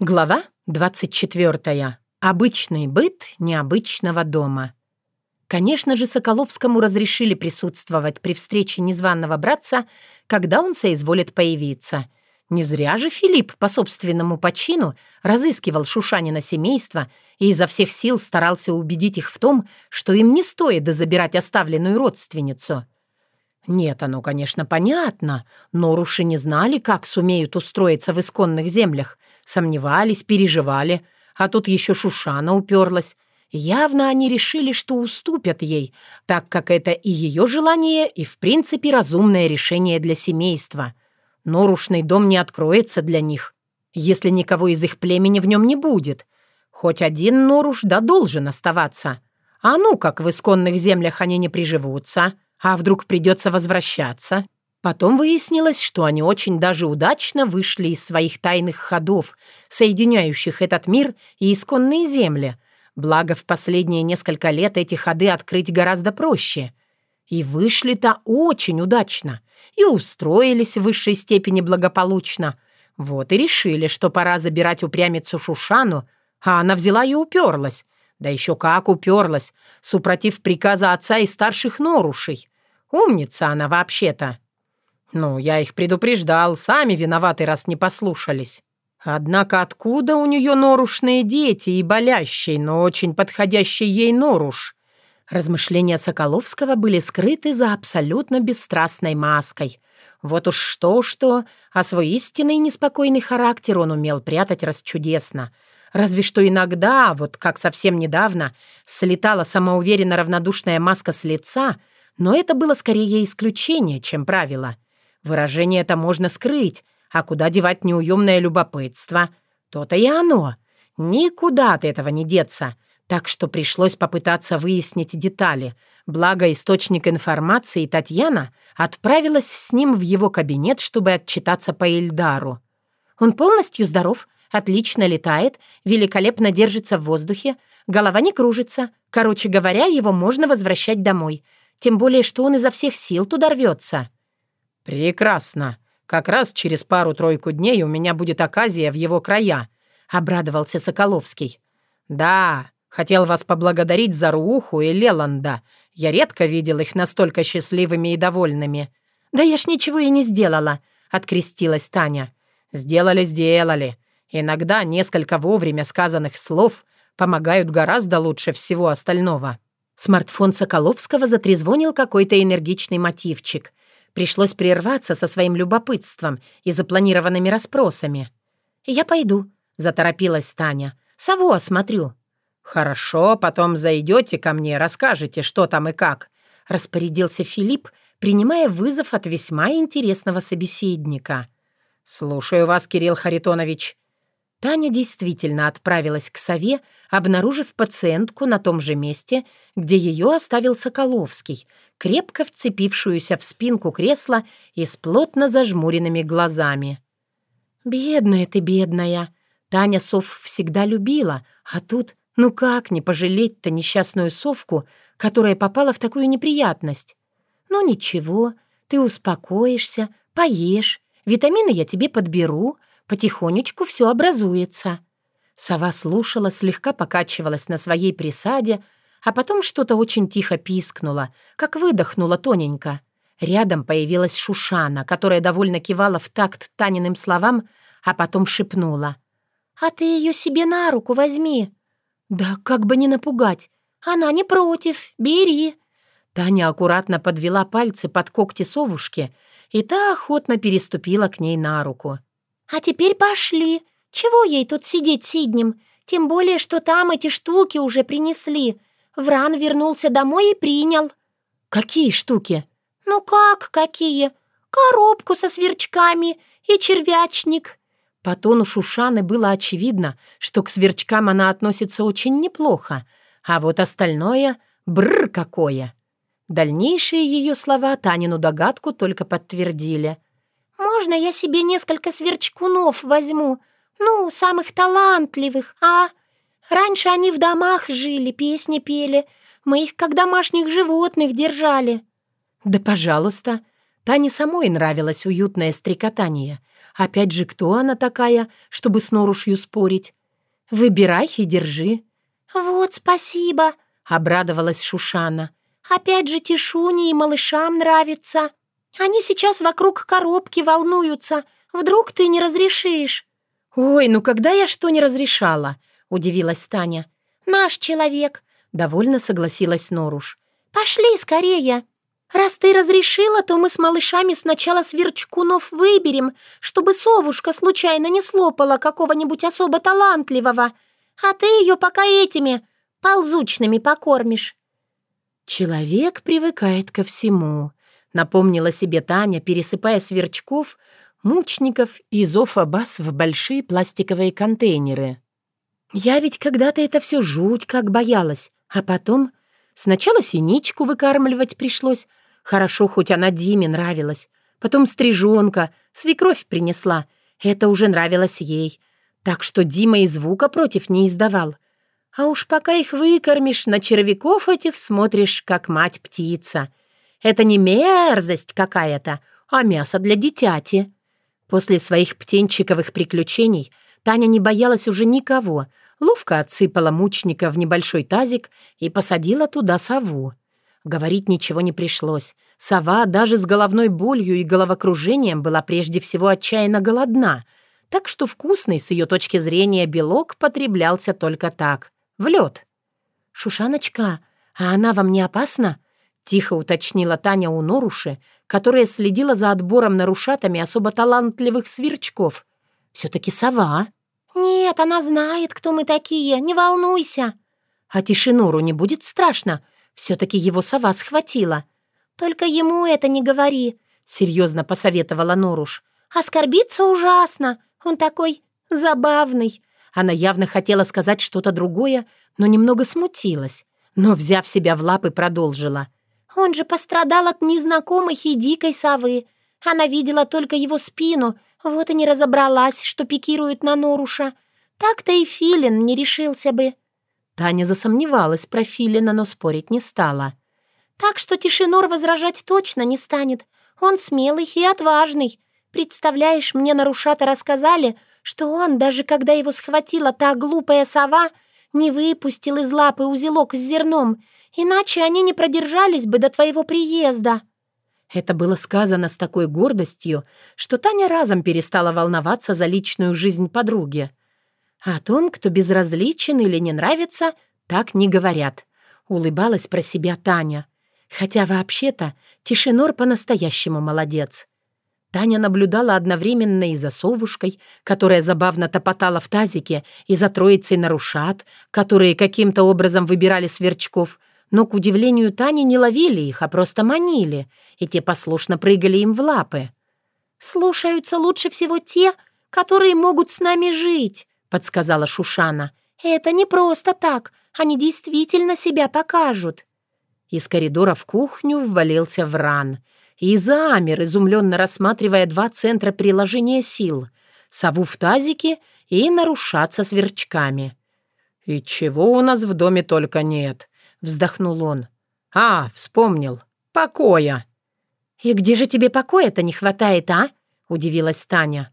Глава 24. Обычный быт необычного дома. Конечно же, Соколовскому разрешили присутствовать при встрече незваного братца, когда он соизволит появиться. Не зря же Филипп по собственному почину разыскивал Шушанина семейство и изо всех сил старался убедить их в том, что им не стоит забирать оставленную родственницу. Нет, оно, конечно, понятно, но руши не знали, как сумеют устроиться в исконных землях, Сомневались, переживали, а тут еще Шушана уперлась. Явно они решили, что уступят ей, так как это и ее желание, и, в принципе, разумное решение для семейства. Норушный дом не откроется для них, если никого из их племени в нем не будет. Хоть один Норуш да должен оставаться. А ну, как в исконных землях они не приживутся, а вдруг придется возвращаться. Потом выяснилось, что они очень даже удачно вышли из своих тайных ходов, соединяющих этот мир и исконные земли. Благо, в последние несколько лет эти ходы открыть гораздо проще. И вышли-то очень удачно, и устроились в высшей степени благополучно. Вот и решили, что пора забирать упрямицу Шушану, а она взяла и уперлась. Да еще как уперлась, супротив приказа отца и старших норушей. Умница она вообще-то. «Ну, я их предупреждал, сами виноваты, раз не послушались. Однако откуда у нее норушные дети и болящий, но очень подходящий ей норуш?» Размышления Соколовского были скрыты за абсолютно бесстрастной маской. Вот уж что-что, а свой истинный неспокойный характер он умел прятать расчудесно. Разве что иногда, вот как совсем недавно, слетала самоуверенно равнодушная маска с лица, но это было скорее исключение, чем правило — Выражение это можно скрыть, а куда девать неуемное любопытство? То-то и оно. Никуда от этого не деться. Так что пришлось попытаться выяснить детали. Благо, источник информации Татьяна отправилась с ним в его кабинет, чтобы отчитаться по Ильдару. Он полностью здоров, отлично летает, великолепно держится в воздухе, голова не кружится. Короче говоря, его можно возвращать домой. Тем более, что он изо всех сил туда рвется. «Прекрасно. Как раз через пару-тройку дней у меня будет оказия в его края», — обрадовался Соколовский. «Да, хотел вас поблагодарить за Рууху и Леланда. Я редко видел их настолько счастливыми и довольными». «Да я ж ничего и не сделала», — открестилась Таня. «Сделали, сделали. Иногда несколько вовремя сказанных слов помогают гораздо лучше всего остального». Смартфон Соколовского затрезвонил какой-то энергичный мотивчик — Пришлось прерваться со своим любопытством и запланированными расспросами. «Я пойду», — заторопилась Таня. «Сову осмотрю». «Хорошо, потом зайдете ко мне, расскажете, что там и как», — распорядился Филипп, принимая вызов от весьма интересного собеседника. «Слушаю вас, Кирилл Харитонович», Таня действительно отправилась к сове, обнаружив пациентку на том же месте, где ее оставил Соколовский, крепко вцепившуюся в спинку кресла и с плотно зажмуренными глазами. «Бедная ты, бедная!» Таня сов всегда любила, а тут, ну как не пожалеть-то несчастную совку, которая попала в такую неприятность? «Ну ничего, ты успокоишься, поешь, витамины я тебе подберу», Потихонечку все образуется». Сова слушала, слегка покачивалась на своей присаде, а потом что-то очень тихо пискнула, как выдохнула тоненько. Рядом появилась Шушана, которая довольно кивала в такт Таниным словам, а потом шепнула. «А ты ее себе на руку возьми». «Да как бы не напугать. Она не против. Бери». Таня аккуратно подвела пальцы под когти совушки, и та охотно переступила к ней на руку. «А теперь пошли. Чего ей тут сидеть сиднем? Тем более, что там эти штуки уже принесли. Вран вернулся домой и принял». «Какие штуки?» «Ну как какие? Коробку со сверчками и червячник». По тону Шушаны было очевидно, что к сверчкам она относится очень неплохо, а вот остальное — бррр какое. Дальнейшие ее слова Танину догадку только подтвердили. «Можно я себе несколько сверчкунов возьму? Ну, самых талантливых, а? Раньше они в домах жили, песни пели. Мы их как домашних животных держали». «Да, пожалуйста». Тане самой нравилось уютное стрекотание. Опять же, кто она такая, чтобы с Норушью спорить? Выбирай и держи. «Вот спасибо», — обрадовалась Шушана. «Опять же Тишуне и малышам нравится. Они сейчас вокруг коробки волнуются. Вдруг ты не разрешишь?» «Ой, ну когда я что не разрешала?» — удивилась Таня. «Наш человек», — довольно согласилась Норуш. «Пошли скорее. Раз ты разрешила, то мы с малышами сначала сверчкунов выберем, чтобы совушка случайно не слопала какого-нибудь особо талантливого, а ты ее пока этими ползучными покормишь». «Человек привыкает ко всему», — напомнила себе Таня, пересыпая сверчков, мучников и зофабас в большие пластиковые контейнеры. «Я ведь когда-то это все жуть как боялась, а потом сначала синичку выкармливать пришлось, хорошо, хоть она Диме нравилась, потом стрижонка, свекровь принесла, это уже нравилось ей, так что Дима и звука против не издавал. А уж пока их выкормишь, на червяков этих смотришь, как мать-птица. Это не мерзость какая-то, а мясо для дитяти. После своих птенчиковых приключений Таня не боялась уже никого, ловко отсыпала мучника в небольшой тазик и посадила туда сову. Говорить ничего не пришлось. Сова даже с головной болью и головокружением была прежде всего отчаянно голодна, так что вкусный с ее точки зрения белок потреблялся только так, в лед. «Шушаночка, а она вам не опасна?» — тихо уточнила Таня у Норуши, которая следила за отбором нарушатами особо талантливых сверчков. «Все-таки сова». «Нет, она знает, кто мы такие, не волнуйся». «А Тишинору не будет страшно? Все-таки его сова схватила». «Только ему это не говори», — серьезно посоветовала Норуш. «Оскорбиться ужасно. Он такой забавный. Она явно хотела сказать что-то другое, но немного смутилась. Но, взяв себя в лапы, продолжила. «Он же пострадал от незнакомой и дикой совы. Она видела только его спину, вот и не разобралась, что пикирует на Норуша. Так-то и Филин не решился бы». Таня засомневалась про Филина, но спорить не стала. «Так что Тишинор возражать точно не станет. Он смелый и отважный. Представляешь, мне нарушата рассказали, что он, даже когда его схватила та глупая сова, не выпустил из лапы узелок с зерном, иначе они не продержались бы до твоего приезда». Это было сказано с такой гордостью, что Таня разом перестала волноваться за личную жизнь подруги. О том, кто безразличен или не нравится, так не говорят. Улыбалась про себя Таня. Хотя вообще-то Тишинор по-настоящему молодец. Таня наблюдала одновременно и за совушкой, которая забавно топотала в тазике, и за троицей нарушат, которые каким-то образом выбирали сверчков, но, к удивлению Тани, не ловили их, а просто манили, и те послушно прыгали им в лапы. «Слушаются лучше всего те, которые могут с нами жить», — подсказала Шушана. «Это не просто так, они действительно себя покажут». Из коридора в кухню ввалился Вран — и замер, изумленно рассматривая два центра приложения сил — сову в тазике и нарушаться сверчками. «И чего у нас в доме только нет», — вздохнул он. «А, вспомнил. Покоя». «И где же тебе покоя-то не хватает, а?» — удивилась Таня.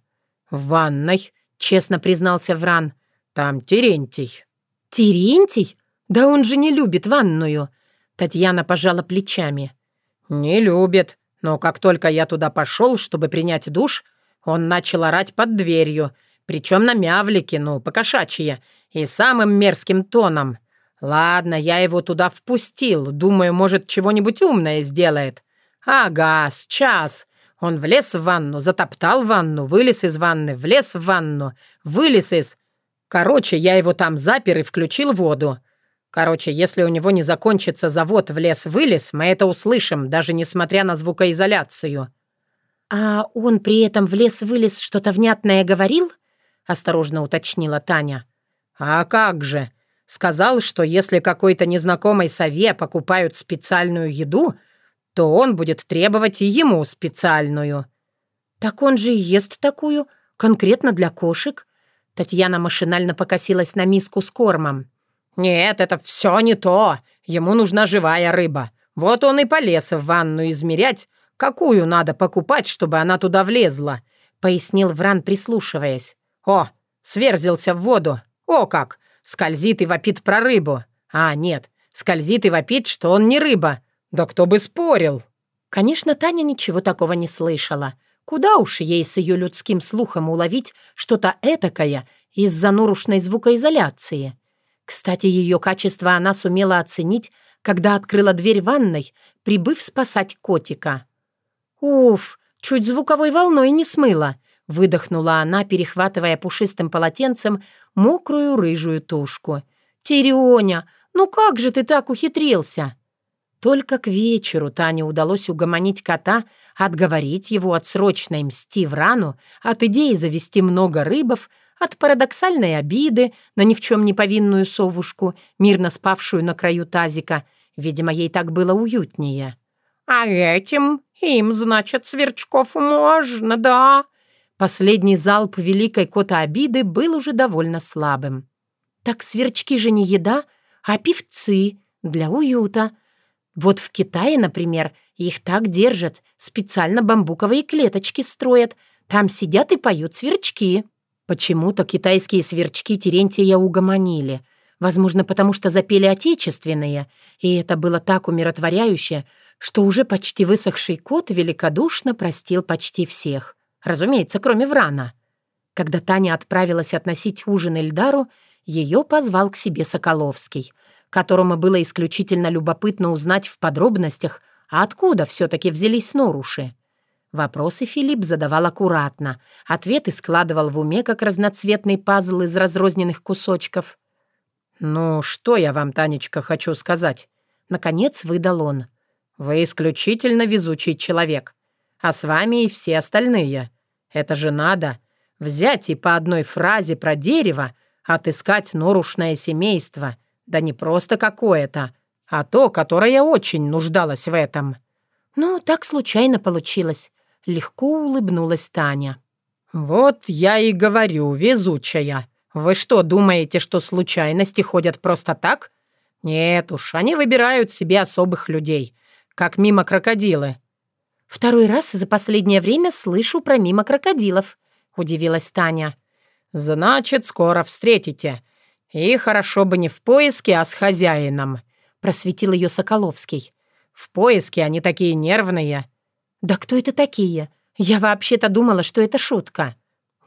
«В ванной», — честно признался Вран. «Там Терентий». «Терентий? Да он же не любит ванную». Татьяна пожала плечами. «Не любит. Но как только я туда пошел, чтобы принять душ, он начал орать под дверью, причем на мявлике, ну, покошачье, и самым мерзким тоном. Ладно, я его туда впустил, думаю, может, чего-нибудь умное сделает. Ага, сейчас. Он влез в ванну, затоптал ванну, вылез из ванны, влез в ванну, вылез из... Короче, я его там запер и включил воду. Короче, если у него не закончится завод в лес-вылез, мы это услышим, даже несмотря на звукоизоляцию». «А он при этом в лес-вылез что-то внятное говорил?» — осторожно уточнила Таня. «А как же? Сказал, что если какой-то незнакомой сове покупают специальную еду, то он будет требовать и ему специальную». «Так он же ест такую, конкретно для кошек?» Татьяна машинально покосилась на миску с кормом. «Нет, это все не то. Ему нужна живая рыба. Вот он и полез в ванну измерять, какую надо покупать, чтобы она туда влезла. пояснил Вран, прислушиваясь. «О, сверзился в воду! О как! Скользит и вопит про рыбу! А, нет, скользит и вопит, что он не рыба! Да кто бы спорил!» Конечно, Таня ничего такого не слышала. Куда уж ей с ее людским слухом уловить что-то этакое из-за нурушной звукоизоляции. Кстати, ее качество она сумела оценить, когда открыла дверь ванной, прибыв спасать котика. «Уф, чуть звуковой волной не смыло», — выдохнула она, перехватывая пушистым полотенцем мокрую рыжую тушку. «Терёня, ну как же ты так ухитрился?» Только к вечеру Тане удалось угомонить кота, отговорить его от срочной мсти в рану, от идеи завести много рыбов, от парадоксальной обиды на ни в чем не повинную совушку, мирно спавшую на краю тазика. Видимо, ей так было уютнее. «А этим им, значит, сверчков можно, да?» Последний залп великой кота обиды был уже довольно слабым. «Так сверчки же не еда, а певцы для уюта», вот в Китае, например, их так держат, специально бамбуковые клеточки строят. Там сидят и поют сверчки. Почему-то китайские сверчки Терентия угомонили. Возможно, потому что запели отечественные, и это было так умиротворяюще, что уже почти высохший кот великодушно простил почти всех. Разумеется, кроме Врана. Когда Таня отправилась относить ужин Эльдару, ее позвал к себе Соколовский — которому было исключительно любопытно узнать в подробностях, откуда все-таки взялись норуши. Вопросы Филипп задавал аккуратно, ответы складывал в уме, как разноцветный пазл из разрозненных кусочков. «Ну, что я вам, Танечка, хочу сказать?» Наконец выдал он. «Вы исключительно везучий человек. А с вами и все остальные. Это же надо. Взять и по одной фразе про дерево отыскать норушное семейство — да не просто какое-то, а то, которое очень нуждалось в этом. Ну, так случайно получилось. Легко улыбнулась Таня. «Вот я и говорю, везучая. Вы что, думаете, что случайности ходят просто так? Нет уж, они выбирают себе особых людей, как мимо крокодилы». «Второй раз за последнее время слышу про мимо крокодилов», — удивилась Таня. «Значит, скоро встретите. «И хорошо бы не в поиске, а с хозяином», — просветил ее Соколовский. «В поиске они такие нервные». «Да кто это такие? Я вообще-то думала, что это шутка».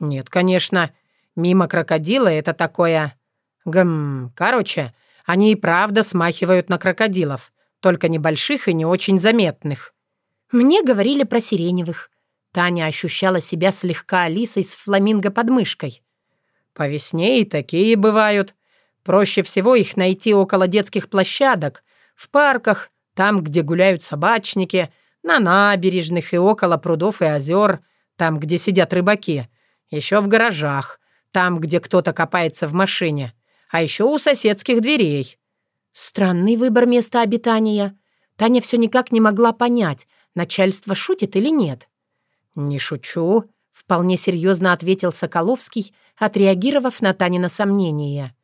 «Нет, конечно. Мимо крокодила это такое...» «Гм... Короче, они и правда смахивают на крокодилов, только небольших и не очень заметных». «Мне говорили про сиреневых». Таня ощущала себя слегка Алисой с фламинго под мышкой. «По весне и такие бывают. Проще всего их найти около детских площадок, в парках, там, где гуляют собачники, на набережных и около прудов и озер, там, где сидят рыбаки, еще в гаражах, там, где кто-то копается в машине, а еще у соседских дверей». Странный выбор места обитания. Таня все никак не могла понять, начальство шутит или нет. «Не шучу», — вполне серьезно ответил Соколовский, отреагировав на Танина сомнение.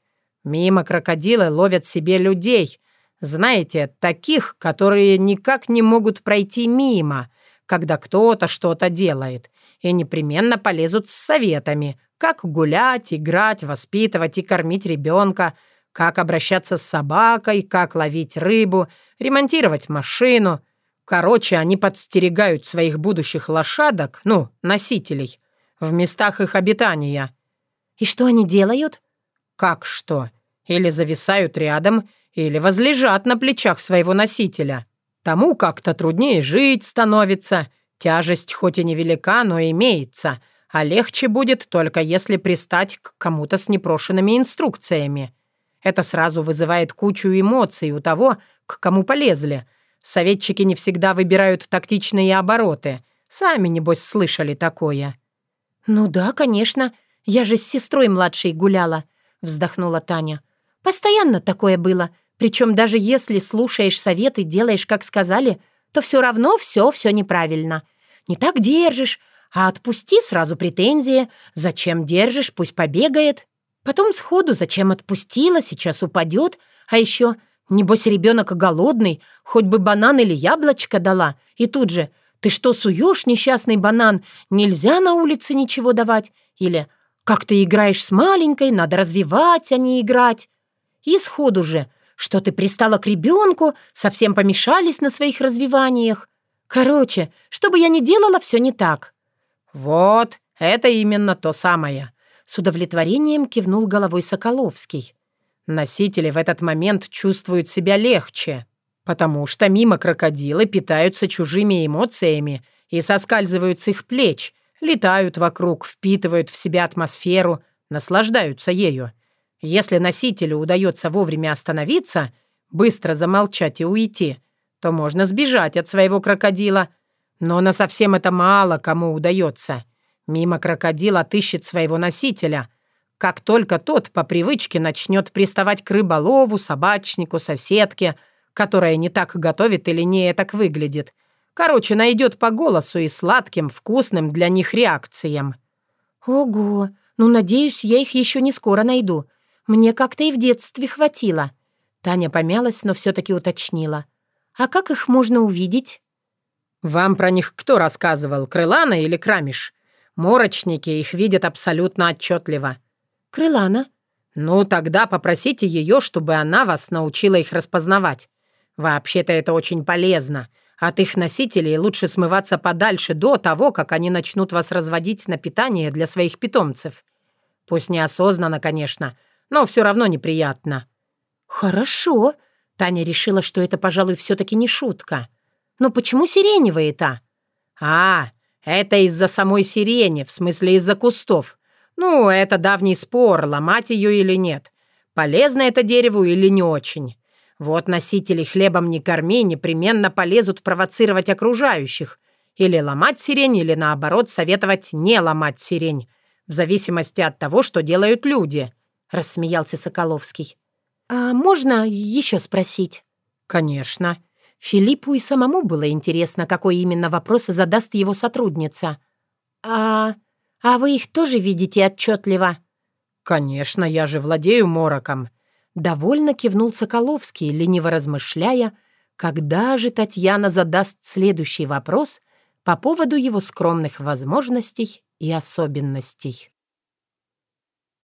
«Мимо крокодилы ловят себе людей. Знаете, таких, которые никак не могут пройти мимо, когда кто-то что-то делает, и непременно полезут с советами, как гулять, играть, воспитывать и кормить ребенка, как обращаться с собакой, как ловить рыбу, ремонтировать машину. Короче, они подстерегают своих будущих лошадок, ну, носителей, в местах их обитания. «И что они делают?» «Как что? Или зависают рядом, или возлежат на плечах своего носителя. Тому как-то труднее жить становится. Тяжесть хоть и невелика, но имеется. А легче будет только если пристать к кому-то с непрошенными инструкциями. Это сразу вызывает кучу эмоций у того, к кому полезли. Советчики не всегда выбирают тактичные обороты. Сами, небось, слышали такое». «Ну да, конечно. Я же с сестрой младшей гуляла», — вздохнула Таня. «Постоянно такое было. Причем даже если слушаешь советы, делаешь, как сказали, то все равно все, все неправильно. Не так держишь, а отпусти сразу претензии. Зачем держишь, пусть побегает. Потом сходу, зачем отпустила, сейчас упадет. А еще, небось, ребенок голодный, хоть бы банан или яблочко дала. И тут же, Ты что, суешь несчастный банан? Нельзя на улице ничего давать? Или как ты играешь с маленькой, надо развивать, а не играть? И сходу же, что ты пристала к ребенку, совсем помешались на своих развиваниях. Короче, что бы я ни делала, все не так. Вот, это именно то самое. С удовлетворением кивнул головой Соколовский. Носители в этот момент чувствуют себя легче, потому что мимо крокодилы питаются чужими эмоциями и соскальзывают с их плеч, летают вокруг, впитывают в себя атмосферу, наслаждаются ею. Если носителю удается вовремя остановиться, быстро замолчать и уйти, то можно сбежать от своего крокодила. Но на совсем это мало кому удается. Мимо крокодил отыщет своего носителя — как только тот по привычке начнет приставать к рыболову, собачнику, соседке, которая не так готовит или не так выглядит. Короче, найдет по голосу и сладким, вкусным для них реакциям. «Ого! Ну, надеюсь, я их еще не скоро найду. Мне как-то и в детстве хватило». Таня помялась, но все-таки уточнила. «А как их можно увидеть?» «Вам про них кто рассказывал, Крылана или Крамиш? Морочники их видят абсолютно отчетливо. «Крылана?» «Ну, тогда попросите ее, чтобы она вас научила их распознавать. Вообще-то это очень полезно. От их носителей лучше смываться подальше до того, как они начнут вас разводить на питание для своих питомцев. Пусть неосознанно, конечно, но все равно неприятно». «Хорошо». Таня решила, что это, пожалуй, все-таки не шутка. «Но почему сиреневые-то?» «А, это из-за самой сирени, в смысле из-за кустов. Ну, это давний спор, ломать ее или нет. Полезно это дереву или не очень. Вот носители хлебом не корми непременно полезут провоцировать окружающих. Или ломать сирень, или наоборот советовать не ломать сирень. В зависимости от того, что делают люди», — рассмеялся Соколовский. «А можно еще спросить?» «Конечно». Филиппу и самому было интересно, какой именно вопрос задаст его сотрудница. «А «А вы их тоже видите отчетливо?» «Конечно, я же владею мороком». Довольно кивнул Соколовский, лениво размышляя, когда же Татьяна задаст следующий вопрос по поводу его скромных возможностей и особенностей.